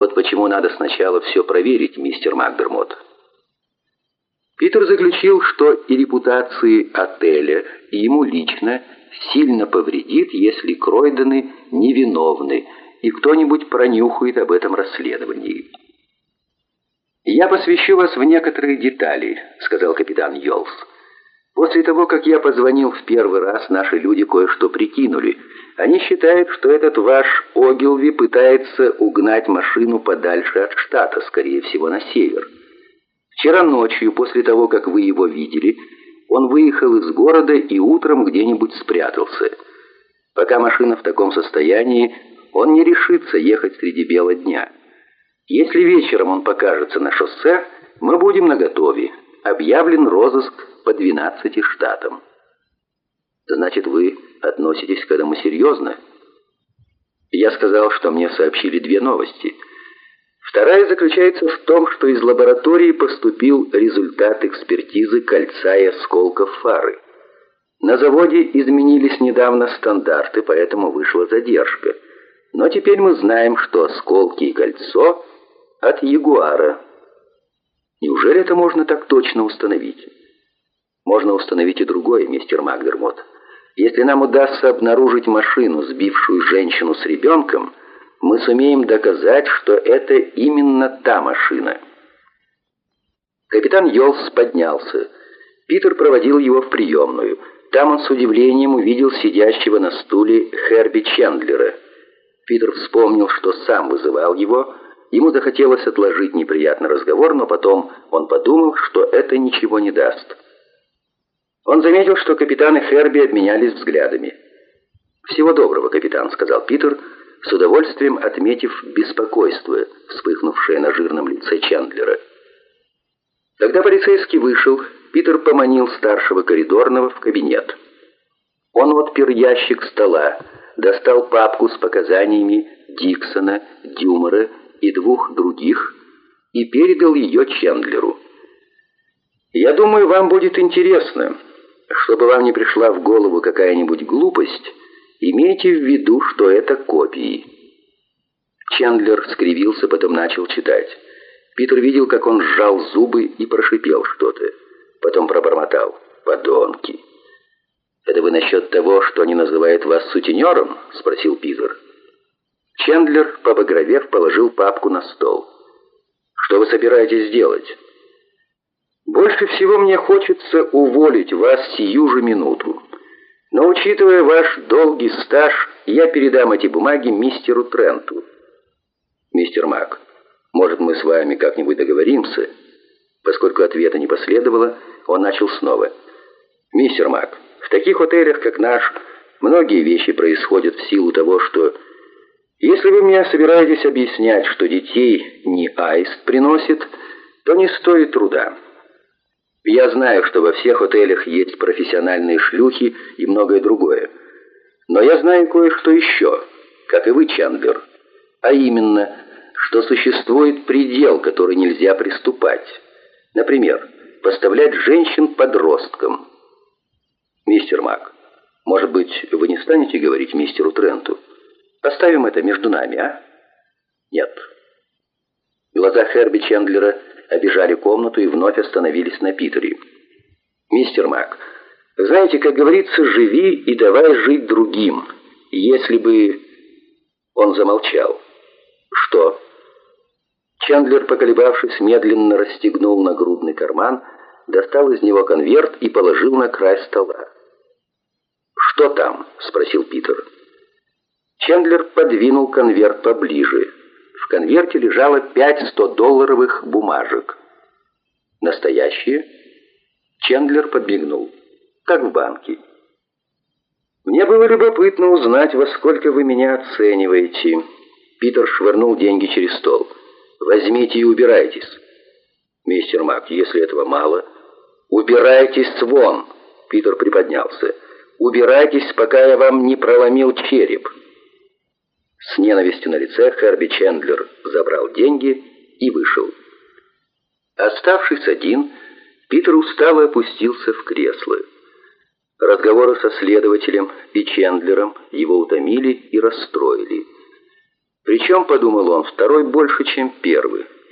Вот почему надо сначала все проверить, мистер Макдермот. Питер заключил, что и репутации отеля, и ему лично сильно повредит, если Кройдены невиновны, и кто-нибудь пронюхает об этом расследовании. «Я посвящу вас в некоторые детали», — сказал капитан Йолс. «После того, как я позвонил в первый раз, наши люди кое-что прикинули. Они считают, что этот ваш Огилви пытается угнать машину подальше от штата, скорее всего, на север. Вчера ночью, после того, как вы его видели, он выехал из города и утром где-нибудь спрятался. Пока машина в таком состоянии, он не решится ехать среди бела дня». Если вечером он покажется на шоссе, мы будем наготове. Объявлен розыск по 12 штатам. Значит, вы относитесь к этому серьезно? Я сказал, что мне сообщили две новости. Вторая заключается в том, что из лаборатории поступил результат экспертизы кольца и осколков фары. На заводе изменились недавно стандарты, поэтому вышла задержка. Но теперь мы знаем, что осколки и кольцо от Ягуара. Неужели это можно так точно установить? Можно установить и другое, мистер Макдермот. Если нам удастся обнаружить машину, сбившую женщину с ребенком, мы сумеем доказать, что это именно та машина. Капитан Йолс поднялся. Питер проводил его в приемную. Там он с удивлением увидел сидящего на стуле Херби Чендлера. Питер вспомнил, что сам вызывал его, Ему захотелось отложить неприятный разговор, но потом он подумал, что это ничего не даст. Он заметил, что капитан и Херби обменялись взглядами. «Всего доброго, капитан», — сказал Питер, с удовольствием отметив беспокойство, вспыхнувшее на жирном лице Чендлера. Когда полицейский вышел, Питер поманил старшего коридорного в кабинет. Он отпер ящик стола, достал папку с показаниями Диксона, Дюмора и двух других и передал ее Чендлеру. «Я думаю, вам будет интересно. Чтобы вам не пришла в голову какая-нибудь глупость, имейте в виду, что это копии». Чендлер скривился, потом начал читать. Питер видел, как он сжал зубы и прошипел что-то. Потом пробормотал. «Подонки!» «Это вы насчет того, что они называют вас сутенером?» — спросил Питер. Чендлер, побагровев, положил папку на стол. «Что вы собираетесь делать?» «Больше всего мне хочется уволить вас сию же минуту. Но, учитывая ваш долгий стаж, я передам эти бумаги мистеру Тренту». «Мистер Мак, может, мы с вами как-нибудь договоримся?» Поскольку ответа не последовало, он начал снова. «Мистер Мак, в таких отелях, как наш, многие вещи происходят в силу того, что если вы мне собираетесь объяснять, что детей не аист приносит, то не стоит труда. Я знаю, что во всех отелях есть профессиональные шлюхи и многое другое. Но я знаю кое-что еще, как и вы, Чандлер. А именно, что существует предел, который нельзя приступать. Например, поставлять женщин подросткам. Мистер Мак, может быть, вы не станете говорить мистеру Тренту? Оставим это между нами, а? Нет. Глаза Херби Чендлера обижали комнату и вновь остановились на Питере. «Мистер Мак, знаете, как говорится, живи и давай жить другим. Если бы...» Он замолчал. «Что?» Чендлер, поколебавшись, медленно расстегнул нагрудный карман, достал из него конверт и положил на край стола. «Что там?» — спросил. «Питер». Чендлер подвинул конверт поближе. В конверте лежало пять 100-долларовых бумажек. «Настоящие?» Чендлер подбегнул. «Как в банке». «Мне было любопытно узнать, во сколько вы меня оцениваете». Питер швырнул деньги через стол. «Возьмите и убирайтесь». «Мистер Мак, если этого мало...» «Убирайтесь вон!» Питер приподнялся. «Убирайтесь, пока я вам не проломил череп». С ненавистью на лице Херби Чендлер забрал деньги и вышел. Оставшись один, Питер устало опустился в кресло. Разговоры со следователем и Чендлером его утомили и расстроили. Причем, подумал он, второй больше, чем первый.